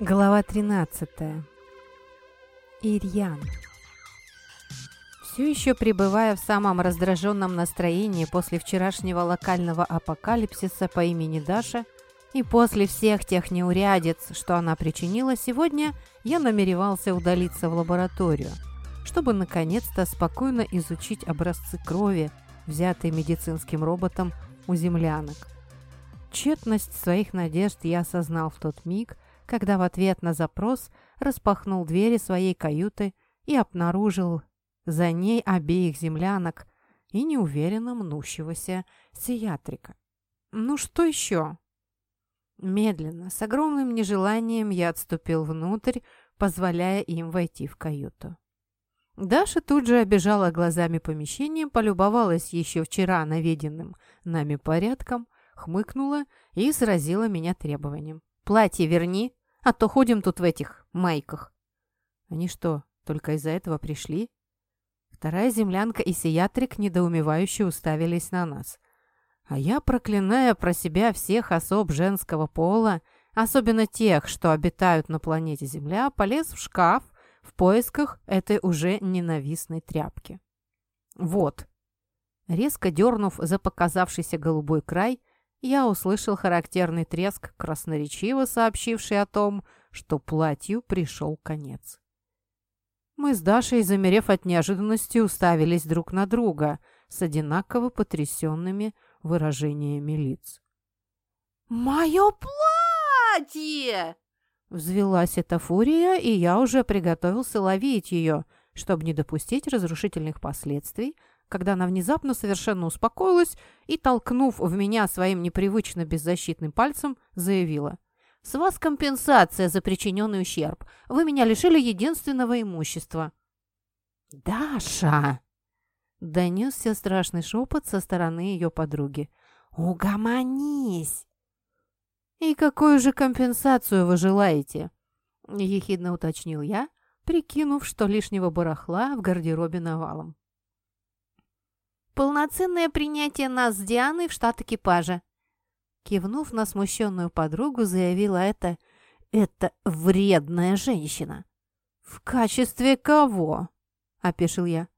Глава 13. Ирьян. Все еще пребывая в самом раздраженном настроении после вчерашнего локального апокалипсиса по имени Даша и после всех тех неурядиц, что она причинила, сегодня я намеревался удалиться в лабораторию, чтобы наконец-то спокойно изучить образцы крови, взятые медицинским роботом у землянок. Тщетность своих надежд я осознал в тот миг, когда в ответ на запрос распахнул двери своей каюты и обнаружил за ней обеих землянок и неуверенно мнущегося сиатрика. «Ну что еще?» Медленно, с огромным нежеланием я отступил внутрь, позволяя им войти в каюту. Даша тут же обежала глазами помещением, полюбовалась еще вчера наведенным нами порядком, хмыкнула и сразила меня требованием. «Платье верни!» А то ходим тут в этих майках». «Они что, только из-за этого пришли?» Вторая землянка и сиатрик недоумевающе уставились на нас. А я, проклиная про себя всех особ женского пола, особенно тех, что обитают на планете Земля, полез в шкаф в поисках этой уже ненавистной тряпки. «Вот!» Резко дернув за показавшийся голубой край, я услышал характерный треск, красноречиво сообщивший о том, что платью пришел конец. Мы с Дашей, замерев от неожиданности, уставились друг на друга с одинаково потрясенными выражениями лиц. «Мое платье!» Взвелась эта фурия, и я уже приготовился ловить ее, чтобы не допустить разрушительных последствий когда она внезапно совершенно успокоилась и, толкнув в меня своим непривычно беззащитным пальцем, заявила. «С вас компенсация за причиненный ущерб. Вы меня лишили единственного имущества». «Даша!» — донесся страшный шепот со стороны ее подруги. «Угомонись!» «И какую же компенсацию вы желаете?» — ехидно уточнил я, прикинув, что лишнего барахла в гардеробе навалом. Полноценное принятие нас с Дианой в штат экипажа. Кивнув на смущенную подругу, заявила это... Это вредная женщина. «В качестве кого?» – опешил я.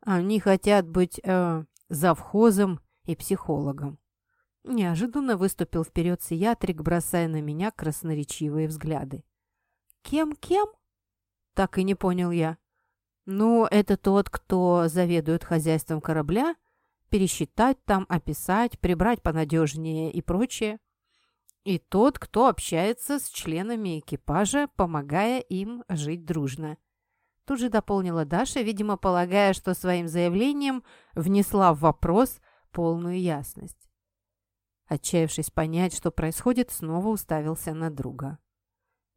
«Они хотят быть э, завхозом и психологом». Неожиданно выступил вперед сиатрик, бросая на меня красноречивые взгляды. «Кем-кем?» Так и не понял я. Ну, это тот, кто заведует хозяйством корабля, пересчитать там, описать, прибрать понадежнее и прочее. И тот, кто общается с членами экипажа, помогая им жить дружно. Тут же дополнила Даша, видимо, полагая, что своим заявлением внесла в вопрос полную ясность. Отчаявшись понять, что происходит, снова уставился на друга.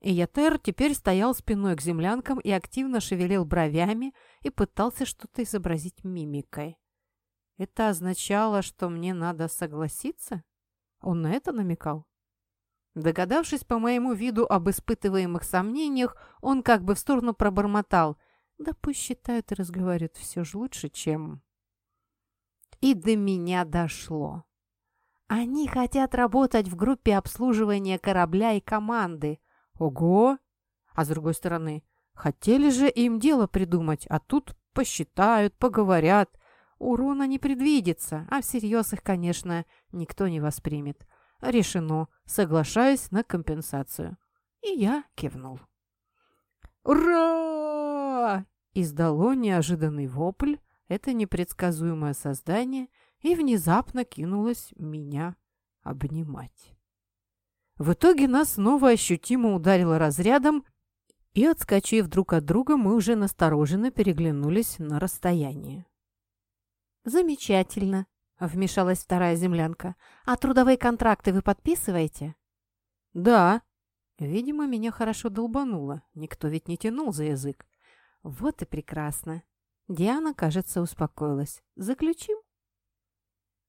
Иятер теперь стоял спиной к землянкам и активно шевелил бровями и пытался что-то изобразить мимикой. Это означало, что мне надо согласиться? Он на это намекал? Догадавшись по моему виду об испытываемых сомнениях, он как бы в сторону пробормотал. Да пусть считают и разговаривают все же лучше, чем... И до меня дошло. Они хотят работать в группе обслуживания корабля и команды, Ого! А с другой стороны, хотели же им дело придумать, а тут посчитают, поговорят. Урона не предвидится, а всерьез их, конечно, никто не воспримет. Решено, соглашаюсь на компенсацию. И я кивнул. «Ура!» Издало неожиданный вопль, это непредсказуемое создание, и внезапно кинулось меня обнимать. В итоге нас снова ощутимо ударило разрядом, и, отскочив друг от друга, мы уже настороженно переглянулись на расстояние. «Замечательно», — вмешалась вторая землянка. «А трудовые контракты вы подписываете?» «Да». Видимо, меня хорошо долбануло. Никто ведь не тянул за язык. Вот и прекрасно. Диана, кажется, успокоилась. «Заключим?»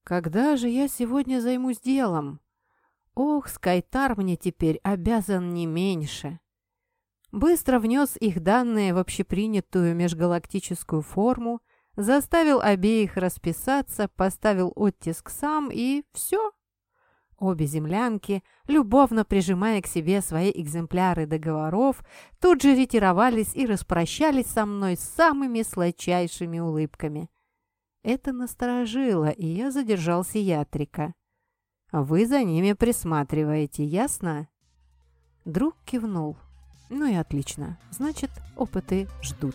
«Когда же я сегодня займусь делом?» Ох, Скайтар мне теперь обязан не меньше. Быстро внес их данные в общепринятую межгалактическую форму, заставил обеих расписаться, поставил оттиск сам и все. Обе землянки, любовно прижимая к себе свои экземпляры договоров, тут же ретировались и распрощались со мной самыми сладчайшими улыбками. Это насторожило, и я задержал Ятрика. «Вы за ними присматриваете, ясно?» Друг кивнул. «Ну и отлично. Значит, опыты ждут».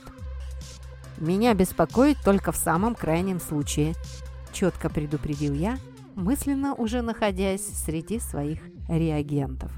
«Меня беспокоит только в самом крайнем случае», — четко предупредил я, мысленно уже находясь среди своих реагентов.